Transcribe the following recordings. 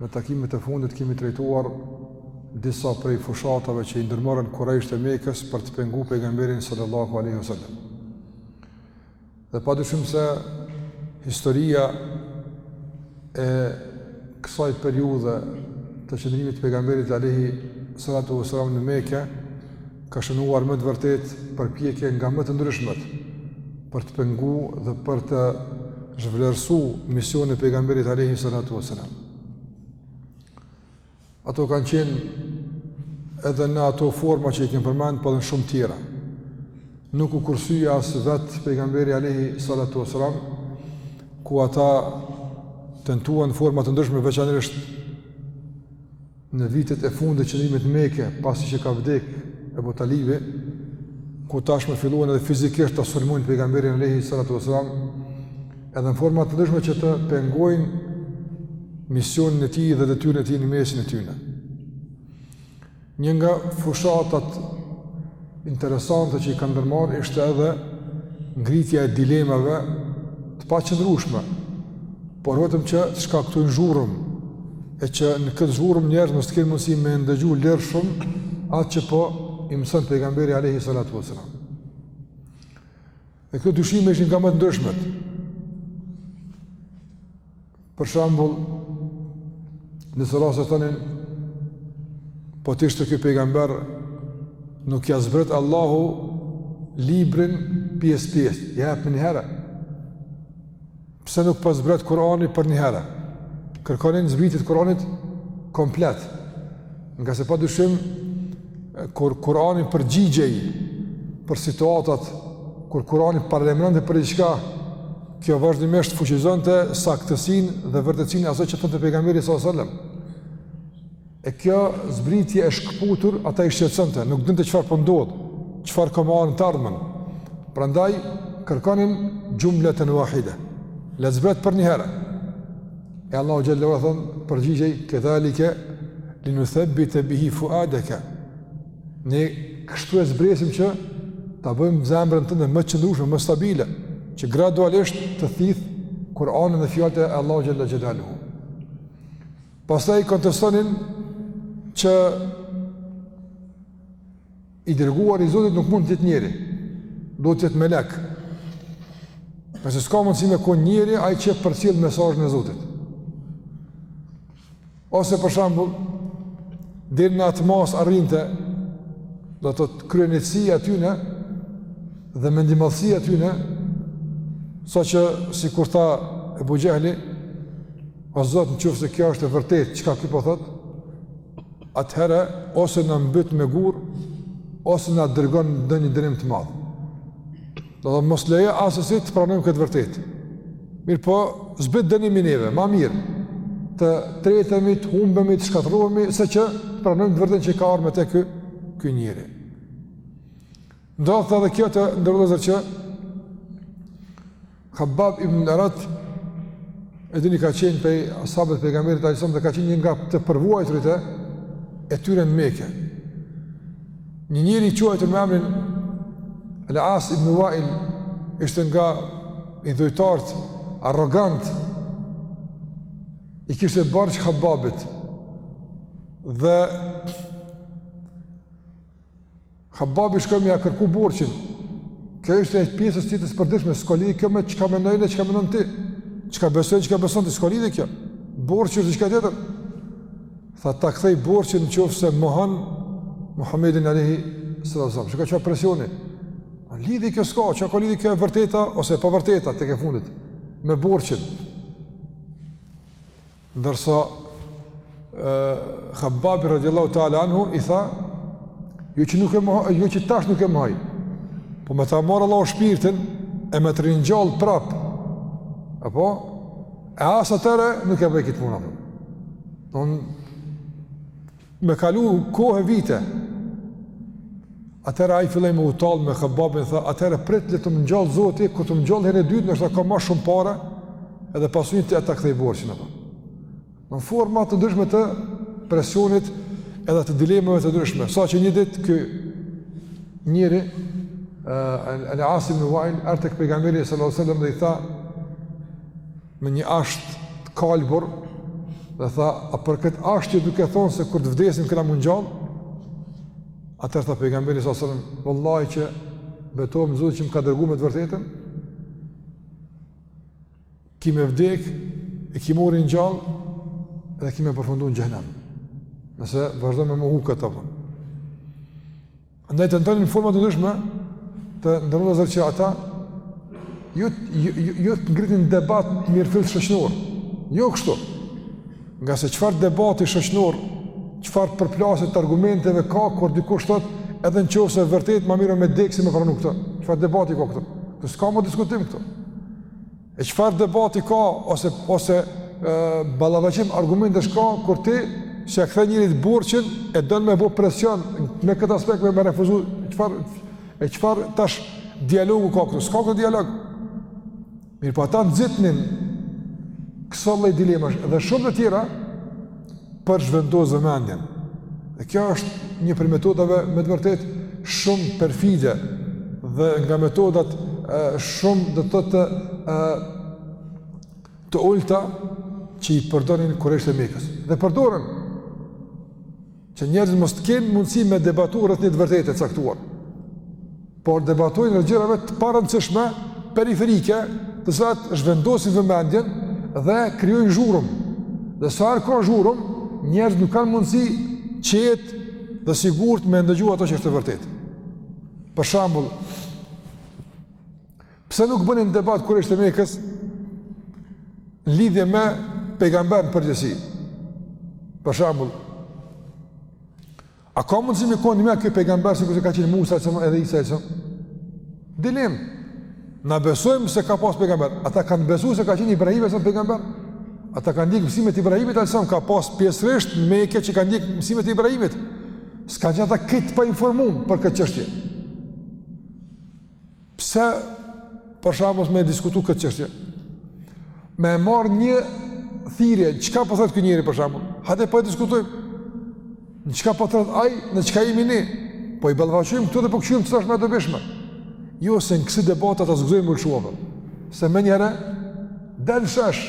Në takimet e fundit kemi trajtuar disa prej fushatave që i ndërmorën kurajshët e Mekës për të pengu pejgamberin sallallahu alaihi wasallam. Dhe padyshim se historia e kësaj periudhe të qëndrimit të pejgamberit alaihi salatu wasallam në Mekë ka shënuar me të vërtetë përpjekje nga më të ndryshmet për të pengu dhe për të zhvlerësu misionin e pejgamberit alayhi salatu wasalam. Ato kanë qenë edhe në ato forma që i kemi përmend, po edhe në shumë tjera. Nuk u kursye as vet pejgamberi alayhi salatu wasalam ku ata tentuan në forma të ndryshme veçanërisht në vitet e fundit të qëndrimit në Mekë, pasi që ka vdek Ebu Talibi, ku tashmë filluan edhe fizikisht ta sulmojnë pejgamberin Alehi Sallatu Veselam, edhe në forma të ndryshme që të pengojnë misionin e tij dhe detyrën e tij në mesin e tyre. Një nga fushatat interesante që i kanë ndërmarrë ishte edhe ngritja e dilemave të paqëndrueshme, por vetëm që të shkaktojnë zhurmë, e që në këtë zhurmë njerëzit mos të kenë mundësi me ndëgju lirshëm, atë që po i mëson pejgamberi Alehi Salatu Veselam. Dhe këto dyshime ishin nga më të ndryshmet. Për shembull, në disa raste thonin, po të ishte ky pejgamber, nuk ia zbret Allahu librin pjesë pjesë, ia jep me një herë, Pse nuk po zbret Kurani për një herë? Kërkonin zbritjen e Kur'anit komplet. Ngase pa dyshim, kur Kur'ani përgjigjej për situatat, kur Kur'ani paralajmëronte për diçka, kjo vazhdimisht fuqizonte saktësinë dhe vërtetësinë e asaj që thonte pejgamberi s.a.s. E kjo zbritje e shkëputur ata i shqetësonte, nuk dinin çfarë po ndodh, çfarë ka me ardh në të ardhmen. Prandaj kërkonin xhumleten uahide. Le të zbret për një herë. E Allahu xhelle xhelaluhu u përgjigjej kedhalike linuthabbita bihi fuadaka. Ne kështu e zbresim që ta bëjmë zemrën tënde më të qëndrueshme, më stabile, që gradualisht të thith Kur'anin dhe fjalët e Allahut xhelle xhelaluhu. Pastaj kontestonin që i dërguar i Zotit nuk mund të jetë njeri, duhet të jetë melek. Ngase s'ka mundësi me kon njeri ai që e përcjell mesazhin e Zotit. Ose për shembull, deri në atë masë arrinte, do të thotë kryeneçësia e tyne dhe mendjemadhësia e tyne, saqë, sikur tha Ebu Xhehli, O Zot, në qoftë se kjo është e vërtetë, çka ky po thotë, atëherë ose na mbyt me gur, ose na dërgon ndonjë dënim të madh. Domethënë mos lejo asesi të pranojmë këtë vërtetë. Mirëpo, zbrit dënimin neve, ma mirë, të tretemi, të humbemi, të shkatërrohemi, se që të pranojmë të vërtetën që ka ardh me te ky njeri. Ndodhte dhe kjo të nderuar vëllezër që Habab ibn el-Erat e dini ka qenë pej ashabëve të pejgamberit alejhi selam dhe ka qenë një nga të përvuajturit e tyre në Mekë. Një njeri i quajtur me emrin El As ibn Wail ishte nga idhujtarët arrogantë, i kishte borxh Hababit dhe Hababi shkoi me ia kërku borxhin. Kjo ishte një pjesë e jetës së përditshme, s'ka lidhje kjo me çka mendoj e çka mendon ti. Çka besoj unë, çka beson ti, s'ka lidhje kjo. Borxhi është diçka tjetër. Tha ta kthej borxhin në qoftë se mohon Muhammedin alejhi salatu selam. Çka, ça presioni. Lidhje kjo s'ka, ç'ka lidhje kjo e vërteta ose e pavërteta, tek e fundit, me borxhin. Ndërsa Hababi radiallahu ta'ala anhu i tha, jo që, nuk e mo, jo që tash nuk e mohoj, po me ta marrë Allahu shpirtin, e me të ringjallë prapë, apo, e as atëherë nuk e bëj këtë punë, apo. Në Me kalu kohë e vite, atëherë ai filloi me u tall me Hababin, tha, atëherë prit le të më ngjall Zoti, kur të më ngjall herën e dytë, ndoshta kam ma shumë pare, edhe pasuni e ta kthej borxhin apo. Në forma të ndryshme të presionit edhe të dilemave të ndryshme, saqë një ditë ky njeri El As ibn Wail erdh te pejgamberi sallallahu alaihi wasallam dhe i tha me një asht të kalbur dhe tha a për kët asht je duke thon se kur të vdesim kena me u ngjall atëherë tha pejgamberi sallallahu alaihi wasallam vallahi që betohem në Zot që më ka dërguar me të vërtetën ki me vdek e ki me u ringjall dhe ki me përfundu në xhehnem nëse vazhdon me mohu këtë apo Andaj tentonin në forma të ndryshme të nderuar vëllezër që ata jo, jo, jo, jo të ngritnin debat të mirëfilltë shoqnor. Jo kështu. Ngase çfarë debati shoqnor, çfarë përplasje të argumenteve ka, kur dikush thotë, edhe në qoftë se vërtet ma mirë me dekë se me pranu këtë. Çfarë debati ka këtu? S'ka më diskutim këtu. E çfarë debati ka ose ose ballafaqim argumentesh ka kur ti s'e kthen njëri t' borxhin e don me bë presion në këtë aspekt me refuzu çfarë e çfarë tash dialogu ka këtu s'ka këtu dialog mirëpo ata nxitnin këso lloj dilemash dhe shumë të tjera për zhvendos vëmendjen. Dhe kjo është një prej metodave me të vërtetë shumë perfide dhe nga metodat e, shumë do të thotë e, të ulta që i përdornin kurejshët e Mekës. Dhe përdornin që njerëzit mos të kenë mundësi me debatu rreth një të vërtete caktuar. por debatojnë rreth gjërave të parëndësishme periferike, të cilat zhvendosin vëmendjen dhe krijojnë zhurmë. Dhe sa herë ka zhurmë, njerëzit nuk kanë mundësi qetë dhe sigurt me ndëgju ato që është e vërtetë. Për shembull, pse nuk bënin debat kurejshët e Mekës n'lidhje me pejgamberin n'përgjithësi? Për shembull, A ka mundësi me konë një kjo pejgamber sikurse ka qenë Musa alejhi selam edhe Isa alejhi selam? Dilemë, na besojmë se ka pas pejgamber, ata kanë besu se ka qenë Ibrahimi alejhi selam pejgamber, ata kanë ndjek mësimet e Ibrahimit alejhi selam, ka pas pjesërisht në Mekë që kanë ndjek mësimet e Ibrahimit, s'kanë qenë ata krejt pa informum për këtë çështje. Pse për shembull s'me diskutu këtë çështje? Me e marr një thirrje, çka po thrret ky njeri për shembull? Hajde po e diskutojmë. Në çka po thrret ai, në çka jemi ne? Po i ballafaqojmë këtu dhe po kqyrim çfarë është më e dobishme. Jo se në kësi debati ata s'guxojnë me u lshu. Se menjëherë del n'shesh,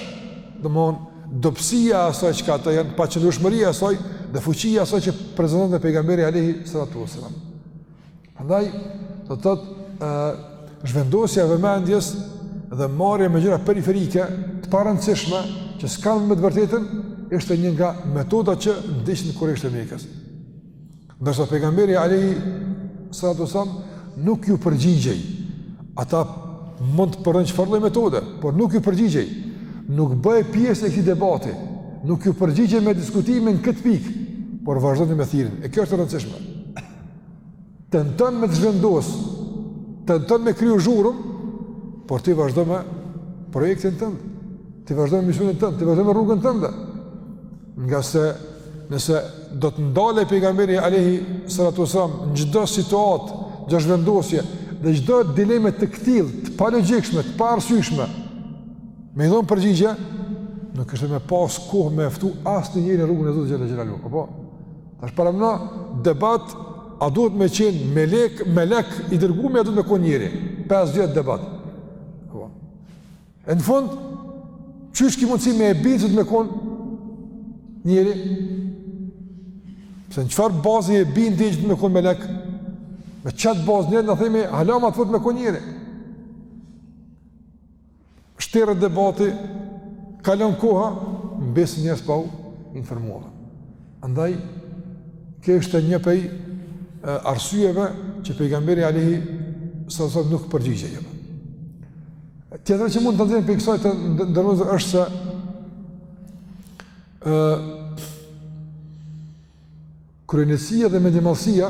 domthon dobësia e asaj çka ata janë, paqëndrueshmëria e asaj dhe fuqia e asaj që prezantonte pejgamberi alayhi salatu wasalam. Prandaj do të thotë ë zhvendosja e vëmendjes dhe marrja me gjëra periferike të parëndësishme që s'kanë t'bëjnë me të vërtetën ishte një nga metodat që ndiqnin kurejshët e Mekës. Ndërsa pejgamberi alejhi salatu ue selam nuk ju përgjigjej. Ata mund të përdorin çfarë lloj metode, por nuk ju përgjigjej. Nuk bëhej pjesë e këtij debati. Nuk ju përgjigjej me diskutim në këtë pikë, por vazhdonte me thirrjen. E kjo është e rëndësishme. Tenton me të zhvendos, tenton me kriju zhurmë, por ti vazhdo me projektin tënd. Ti vazhdo me misionin tënd, ti vazhdo me rrugën tënde. Ngase nëse do të ndalej pejgamberi alejhi salatu ue selam në çdo situatë, çdo zhvendosje, dhe çdo dilemë të këtillë, të palogjikshme, të paarsyeshme, me i dhonë përgjigje, nuk ishte me pas kohë me e ftu as një njeri n'rrugën e Zotit xhel-le xhelaluhu. Apo? Tash pa na debat, a duhet me qenë melek, melek i dërgumi, a duhet me konë njeri, 5 vjet debat. Po. E në fund, qysh ki mundësi me e bind, duhet me konë njeri? Se në çfarë baze e bind që duhet me konë melek? Me qetë bazë njeri, në themi, halama duhet me konë njeri. shteret debati, kalon koha, mbesin njerëz pa u informuar. Andaj, kjo ishte një pej arsyeve që pejgamberi alejhi selam nuk përgjigjej. Tjetra që mund ta nxjerrim prej kësaj të nderuar është se e, Kryeneçësia dhe mendjemadhësia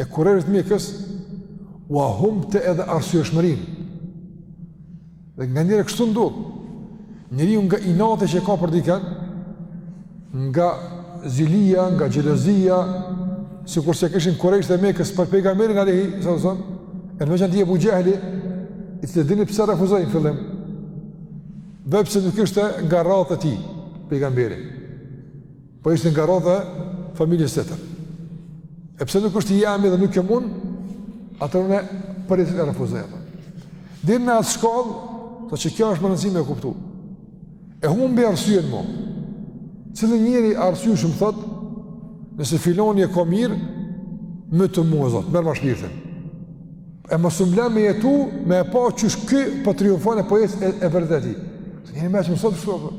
e kurejshëve mekas ua humbte edhe arsyeshmërinë. Dhe nganjëherë kështu ndodh, njeriu nga inati që ka për diken, nga zilia, nga xhelozia, sikurse kishin kurejshët e Mekës për pejgamberin alejhi selam, e në veçanti Ebu Xhehli, i cili e dini pse refuzoi në fillim, vetëm pse nuk ishte nga radhët e tij, pejgamberin. Po ishte nga radha e familjes tjetër. E pse nuk është i jemi dhe nuk e mund, atëherë unë po e refuzoj atë. Deri në atë shkallë, të që kjo është me rëndësi me e kuptu. E humbi arsyen mo. Cili njeri i arsyeshëm thotë, nëse filoni e ka mirë, mytëm mua Zot, merrma shpirtin. E mos më len me jetu, me e pa që ky po triumfon e po ec e vërteta. Të njëri më shumë sot shumë.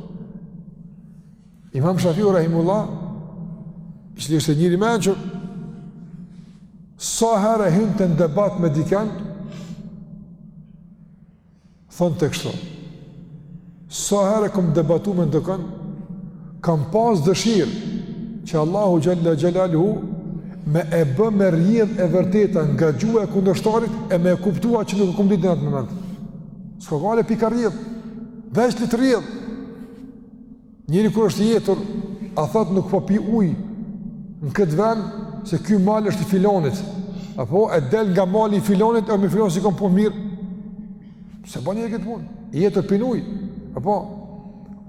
Imam Shafiu Rahimullah, i cili ishte njeri i mençur, sa herë e hynte në debat me diken, thonte kështu. Sa herë kam debatu me ndokën, kam pas dëshirë që Allahu xhele xhelaluhu me e bë me rrjedh e vërteta nga gjuha e kundërshtarit e me e kuptua që nuk e kam ditë në atë moment. S'ka gajle pi kah rrjedh, veç le të rrjedh, Njeri kur është i etur, a thot nuk po pi ujë në këtë vend se ky mal është i filonit. Apo uji del nga mali i filonit, e me filon s'i kom punët mirë. S'e bën njeri këtë punë, i etur pin ujë. Apo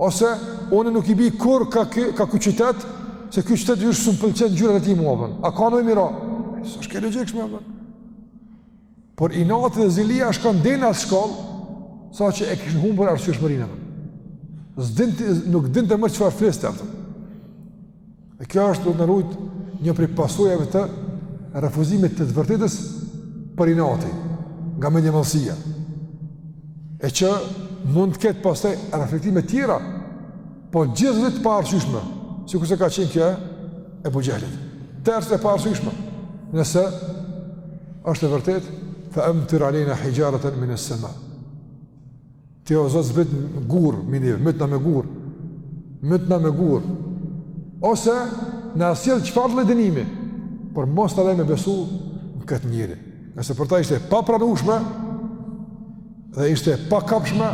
ose unë nuk i bi kurrë ka ky ka ky qytet se ky qytet hiç s'më pëlqen ngjyrat e tij mua. A ka më mirë? S'është kjo e logjikshme. Por inati dhe zilia shkon deri në atë shkallë, saqë e kishin humbur arsyeshmërinë e. S'din nuk dinte më çfarë fliste atë. E kjo është duhet me u rujt një prej pasojave të refuzimit të të vërtetës prej inati, nga mendjemadhësia. E që mund të ketë pastaj reflektime tjera Po gjithsesi të paarsyshme, sikurse ka qenë kjo e Ebu Xhehlit. Tërësisht e paarsyshme, nëse është e vërtetë, fe emtir alejna hixhareten mines-sema. Ti o Zot zbrit gurë mbi ne, mytna me gurë, mytna me gurë, ose na sjell çfarë lloj dënimi, por mos na lë me besu në këtë njeri. Nëse për ta ishte e papranushme, dhe ishte e pakapshme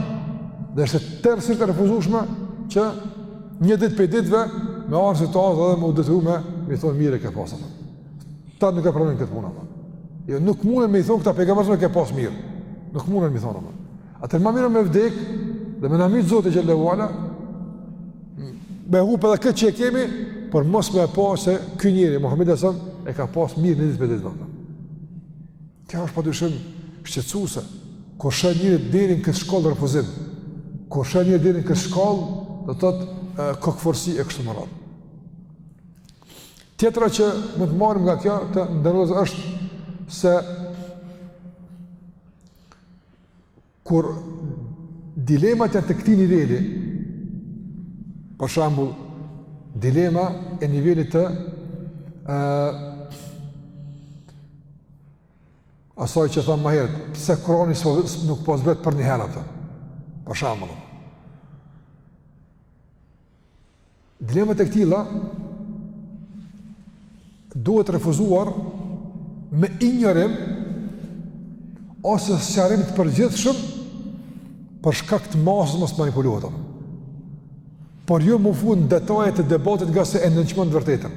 dhe ishte tërësisht e refuzushme që një ditë prej ditëve me ardhë situata dhe me u detyru me i thonë mirë ke pasë, ata nuk e pranojnë këtë punë jo, nuk munen me i thonë këta Pejgamberit ke pasë mirë nuk munen me i thonë atëherë ma mire me vdek dhe me na myt Zoti që levala me hupë edhe këtë që e kemi por mos me pa se ky njeri Muhamed alejhi selam e ka pasë mirë një ditë prej ditëve Kjo është pa dyshim shqetësuese, kur sheh njeri deri në këtë shkallë refuzim, kur sheh njeri deri në këtë shkallë, do të thotë kokëfortësi e kështu me radhë. Tjetra që mund të marrim nga kjo, të nderuar, është se Kur dilemat janë të këtij niveli, për shembull, dilema e nivelit të ë asaj që thamë më herët, pse Kurani nuk po zbret përnjëherë, apo. Për shembull, Dilemat e këtilla duhet refuzuar me injorim ose sqarim të përgjithshëm për shkak të masës mos manipulohet apo. Por jo m'u fut n'detaje të debatit ngase e nënçmon të vërtetën.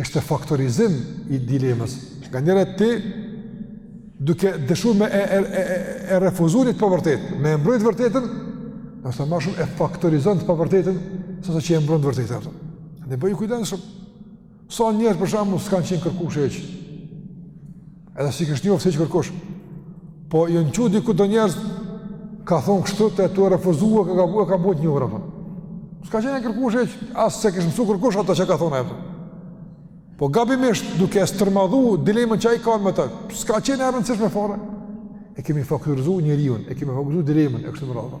Ishte faktorizim i dilemës. Nganjëherë ti, duke dëshu me e, e, e, e, e refuzu një të pavërtetë, me e mbrojt të vërtetën, ndoshta ma shumë e faktorizon të pavërtetën, sesa që e mbron të vërtetën. Dhe bëhu i kujdesshëm. Sa njerëz për shembull, s'kanë qenë kërkushi hiç. Edhe s'i kish njoftë hiç kërkush. Po, janë çu diku do njerëz, ka thonë kështu tu e tu e refuzu, ka ka bo, ka bo të njohur, a kupton. S'ka qenë kërkush hiç, as s'e kish mësu kërkush ato që ka thonë, a kupton. Po, gabimisht, duke e stërmadhu dilemën që ai ka me të, s'ka qenë e rëndësishme fare. E kemi faktorizu njeriun, e kemi faktorizu dilemën, e kështu me radhë,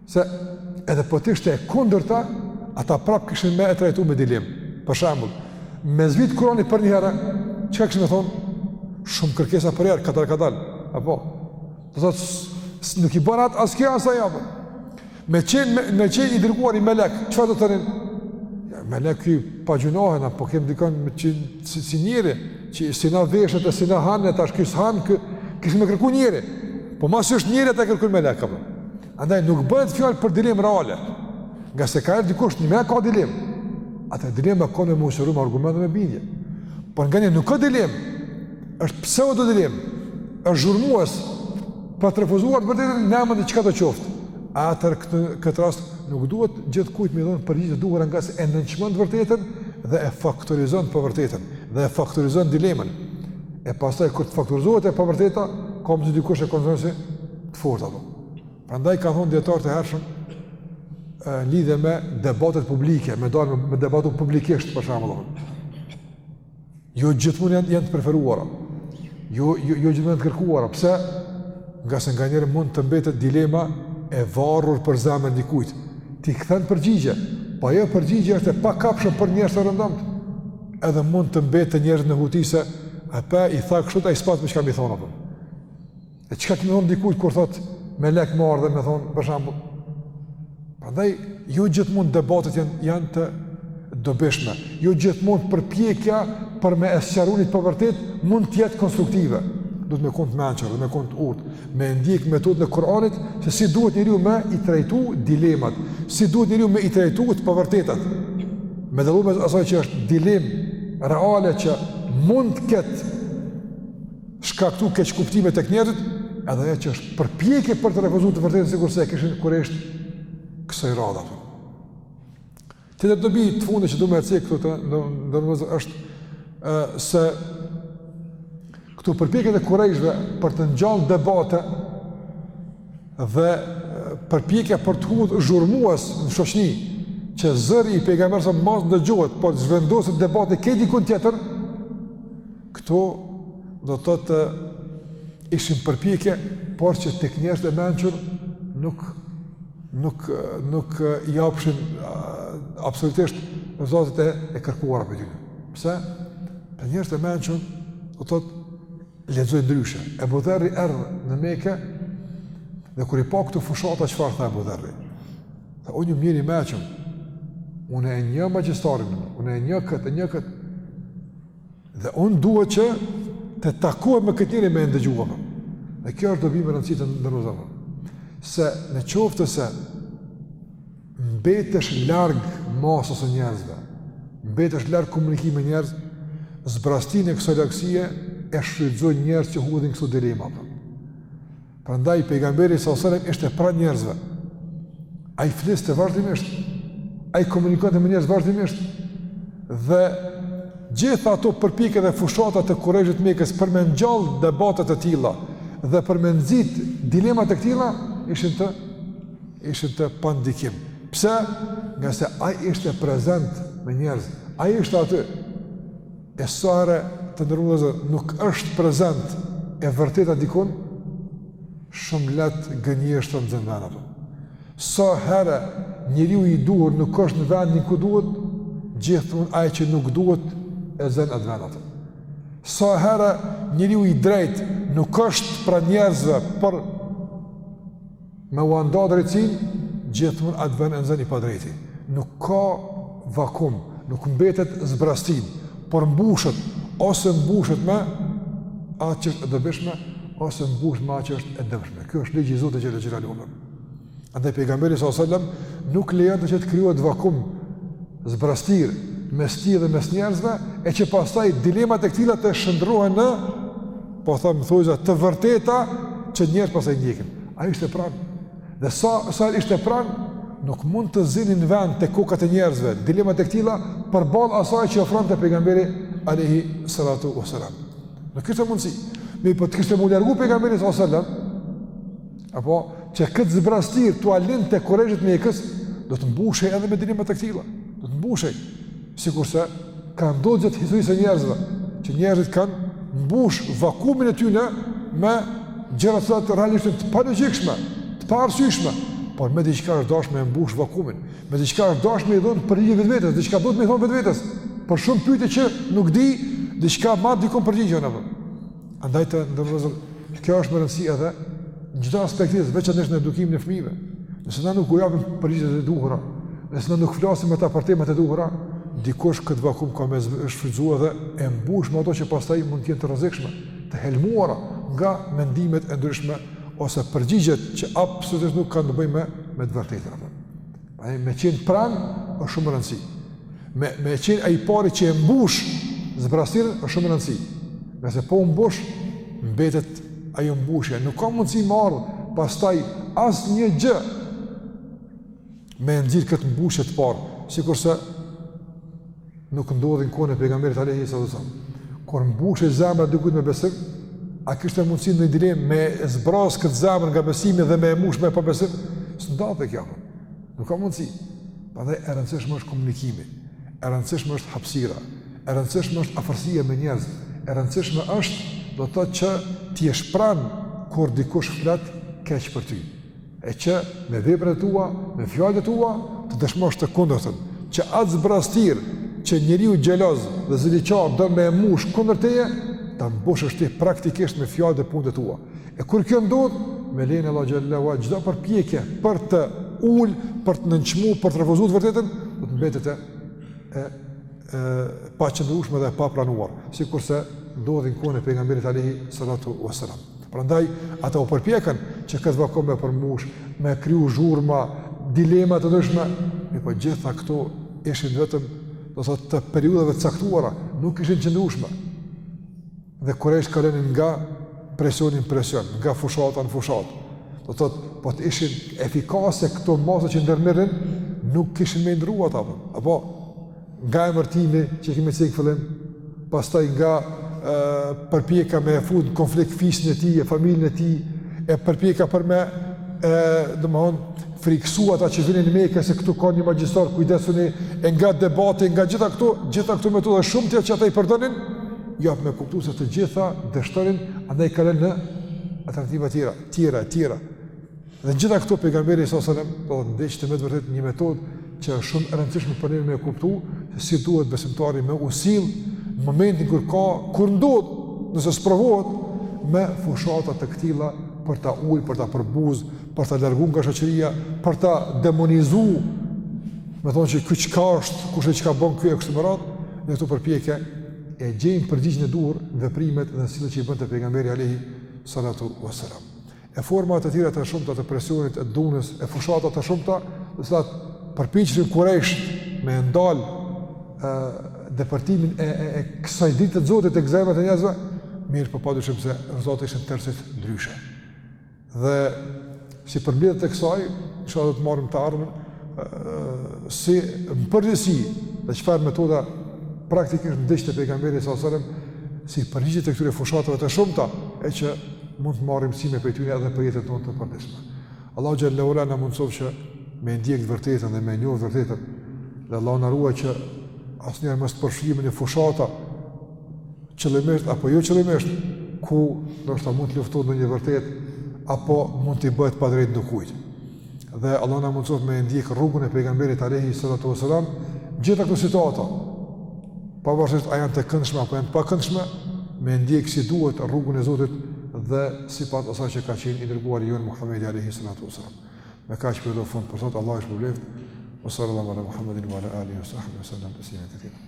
Se edhe po të ishte e kundërta, ata prapë kishin me e trajtu me dilemë. Për shambull, me zbrit Kurani përnjëherë, çka kishin me thonë? Shumë kërkesa përnjëherë, kadal, kadal. Apo? Do të thotë, nuk i bën ata as kjo as ajo. Me qenë, me, me qenë i dërguari melek, çfarë do të thonin? Jo, meleki i pagjynah, apo kemë dikon me qenë si, si njeri, që si na veshet e si na han, e tash ky s'han, ki, kishin me kërku njeri. Po masi është njeri, ata kërkojnë melek, apo? Andaj nuk bëhet fjalë për dilemë reale. Ngase ka edhe dikush njëmend ka dilemë. Atë dilemë e ke me ia shëru me argumente me bindje. Por nganjë nuk ka dilemë. është pseudo dilemë. është zhurmues për të refuzuar të vërtetën në emër të çkado qoftë. Atëherë këtë, këtë rast nuk duhet gjithkujt me i dhënë përgjigje të duhura ngase e nënçmon të vërtetën dhe e faktorizon të pavërtetën dhe e faktorizon dilemën. E pastaj, kur të faktorizohet e pavërteta, ka mundësi dikush e konsideron si të fortë apo. Prandaj kanë thonë dijetarët e hershëm në lidhje me debatet publike, me dalë me debatu publikisht për shembull. Jo gjithmonë janë, janë të preferuara. Jo jo jo gjithmonë janë të kërkuara. Pse? Ngase nganjëherë mund të mbetet dilema e varur për zemrën e dikujt. Ti kthen përgjigje, po ajo përgjigje është e pakapshme për njerëz të rëndomtë. Edhe mund të mbeten njerëzit në huti se po i tha kështu ai s'pat më çka me i thonë apo. E çka ki me i thon dikujt kur thot melek më erdh e më tha për shembull. Prandaj jo gjithmonë debatet janë janë të dobishme. Jo gjithmonë përpjekja për me e sqaru një të pavërtetë mund të jetë konstruktive. Duhet me kon t'mençur, duhet me kon t'urtë, me ndjek metodën e Kuranit se si duhet njeriu me i trajtu dilemat, si duhet njeriu me i trajtu të pavërtetat. Me dallu mes asaj që është dilemë reale që mund të ketë shkaktu keqkuptime tek njerëzit, edhe ajo që është përpjekje për të refuzuar të vërtetën sikurse e kishin kurejshët kësaj radhe. Tjetër dobi të fundit që du me e cek këtu të nderuar është ë se këto përpjekje të kurejshëve për të ngjallë debate dhe përpjekja për të hudhë zhurmues në shoqni që zëri i pejgamberit mos ndëgjohet, por të zhvendoset debati krejt dikun tjetër, Këto do të thotë ishin përpjekje, por që tek njerëzit e mençur nuk nuk nuk i japshin absolutisht rezultatet e, e kërkuara prej tyre. Pse? Se njerëzit e mençur do të thotë lexojnë ndryshe. Ebu Dherri erdh në Mekë dhe kur i pa këto fushata çfarë tha Ebu Dherri? Tha, unë jam njeri i meçëm, unë e njoh magjistarin, unë e njoh këtë, e njoh këtë. Dhe unë dua që të takohem me këtë njeri me e ndëgju. Dhe kjo është dobi me rëndësi të nderuar vëllezër. Se në qoftë se mbetesh larg masës e njerëzve, mbetesh larg komunikimit me njerëz, zbrazëtinë e kësaj largësie e shfrytëzojnë njerëz që hudhin këso dilema. Për. Prandaj pejgamberi sallallahu alajhi wasallam ishte pranë njerëzve. Ai fliste vazhdimisht. Ai komunikonte me njerëz vazhdimisht. Dhe gjitha ato përpjekje dhe fushata të kurejshit të Mekës për me ngjall debate të tilla dhe për me nxit dilema të tilla ishin të ishin të pa ndikim. Pse? Ngase ai ishte prezent me njerëz. Ai ishte aty. E sa herë, të nderuar vëllezër, nuk është prezent e vërteta dikun, shumë lehtë gënjeshtra e nxen vendin atë. Sa herë njeriu i duhur nuk është në vendin ku duhet, gjithmonë ai që nuk duhet e nxen atë vend atë. Sa herë njeriu i drejtë nuk është pranë njerëzve për Me ua nda drejtësinë, gjithmon atë vend e nxën i padrejti. Nuk ka vakum, nuk mbetet zbrazëtirë, por mbushet ose mbushet me atë që është e dobishme ose mbushet me atë që është e dëmshme. Ky është ligji i Zotit xhele xhelaluhu. Andaj pejgamberi sa selam nuk lejonte që të krijohet vakum zbrazëtirë mes tij dhe mes njerëzve, e që pastaj dilemat e këtilla të shndërrohen në Po them thonjëza të vërteta që njerëz pastaj i ndjekin. Ai ishte pranë. Dhe sa sa ishte pranë, nuk mund të zinin vend te kokat e njerëzve, dilemat e këtilla, përballë asaj që ofronte pejgamberi Alehi Salatu o Salam. Nuk kishte mundësi, mirëpo të kishte m'u largu pejgamberi Salatu o Salam, apo që këtë zbrazëtirë t'ua linte kurejshit të Mekës, do të mbushej edhe me dilemat e këtilla, do të mbushej. Sikurse ka ndodhur gjatë historisë së njerëzve, që njerëzit kanë mbush vakumin e tyre me gjëra të cilat realisht të palogjikshme, të paarsyeshme, por me diçka është dash me mbush vakumin, me diçka është dash me i dhonë përgjigjen vetvetes, diçka do të me i thonë vetvetes për shumë pyetje që nuk di, diçka ma dikon përgjigjen apo. Andaj të nderuar, kjo është me rëndësi edhe në çdo aspekt, veçanërisht në edukimin e fëmijëve. Nëse na nuk u japim përgjigjet e duhura, nëse na nuk flasim me ta për temat e duhura, dikush këtë vakum ka me e shfrytëzu edhe e mbush me ato që pastaj mund të jenë të rrezikshme, të helmuara nga mendimet e ndryshme ose përgjigjet që absolutisht nuk kanë të bëjnë me të vërtetën. Ai me qenë pranë është shumë rëndësi. Me me qenë ai i pari që e mbush zbrazëtirën është shumë rëndësi. Nëse po u mbush, mbetet ajo mbushje, nuk ka mundësi me ardh pastaj asnjë gjë me e nxjerr këtë mbushje të parë, sikurse nuk ndodhi n'kohën e pejgamberit alayhi sallam. Kur mbushej zemra dikujt me besim, a kishte mundësi ndonjë dilemë me zbraz këtë zemër nga besimi dhe me e mbush me pabesim? S'ndodhte kjo. Nuk ka mundësi. Prandaj e rëndësishme është komunikimi. E rëndësishme është hapësira. E rëndësishme është afërsia me njerëz. E rëndësishme është do të thotë që ti je pranë kur dikush flet keq për ty. e që me veprat e tua, me fjalët e tua të dëshmosh të kundërtën, që atë zbrazëtirë që njeriu xheloz dhe ziliqar do me e mbush kundër teje, ta mbushësh ti praktikisht me fjalët dhe punët e tua. E kur kjo ndodh, me lejen e Allahut xhalla wa ala çdo përpjekje për të ul, për të nënçmu, për të refuzu të vërtetën, do të mbetet e e e paqëndrueshme dhe e papranuar, sikurse ndodhi n'kohën e pejgamberit alayhi salatu wasalam. Prandaj, ata u përpjekën që këtë vakum me përmbush, me kriju zhurma, dilema të ndryshme, mirëpo gjitha këto ishin vetëm, do thotë, të periudhave caktuara, nuk kishin qëndrueshmëri. Dhe kurejshët kalonin nga presioni n'presion, nga fushata në fushatë. Do thotë, po të ishin efikase këto masa që ndërmirrnin, nuk kishin me i ndrru ata, apo, nga emërtimi që kemi cek n'fillim, pastaj nga përpjekja me e fut në konflikt fisin e tij, e familjen e tij, e përpjekja për me, e, domethonë, frikësu ata që vinin në Mekë se këtu ka një magjistar kujdesuni, e nga debati, nga gjitha këto, gjitha këto metoda e shumë tjera që ata i përdornin, japin me kuptu se të gjitha dështonin, andaj kalonin në alternativa tjera, tjera, tjera. Dhe n'gjitha këto pejgamberi sa selam po ndeshte me vërtet një metodë që është shumë e rëndësishme për ne me e kuptu se si duhet besimtari me u sill në momentin kur ka kur ndodh nëse sprovohet me fushata të këtilla për ta ul, për ta përbuz, për ta largu nga shoqëria, për ta demonizu. Me thonë që ky çka është, kush e, çka bën ky e kështu me radhë, në këto përpjekje e gjejmë përgjigjen e duhur n'veprimet dhe sjelljet që i bënte pejgamberi alayhi salatu wasalam. e forma të tjera të shumta të presionit, e dhunës, e fushata të shumta, të cilat përpiqeshin kurejsh me ndal ë depërtimin e e, e kësaj dritë të Zotit tek zemrat e njerëzve, mirëpo padyshim se rezultati ishte tërësisht ndryshe. Dhe si përmbledhje të kësaj, çfarë do të marrim të ardhmen, ë si përgjigje, dhe çfarë metoda praktikisht ndiqte pejgamberi sallallahu alajhi wasallam si përgjigje të këtyre fushatave të shumta e që mund të marrim mësime prej tyre edhe për jetën tonë të përditshme. Allahu xhalla wa ala na mundësoftë që me ndjek të vërtetën dhe me njoh të vërtetën. Dhe Allahu na ruajtë që asnjëherë mos të përfshihemi në fushata qëllimisht apo jo qëllimisht ku ndoshta mund të luftohet ndonjë e vërtetë apo mund t'i bëhet padrejt ndokujt. dhe Allahu na mundësoftë me ndjek rrugën e pejgamberit alejhi salatu ve selam, gjitha këto situata, pavarësisht a janë të këndshme apo janë të pakëndshme, me ndjek si duhet rrugun e Zotit dhe sipas asaj që ka qenë i dërguari jonë Muhammedi alejhi salatu ve selam. Me kaq po i japim fund, prej Zotit Allahu ju shpërbleftë, wa sallallahu ala Muhammedin wa ala alihi wa sahbihi wa sallam teslimen kethira.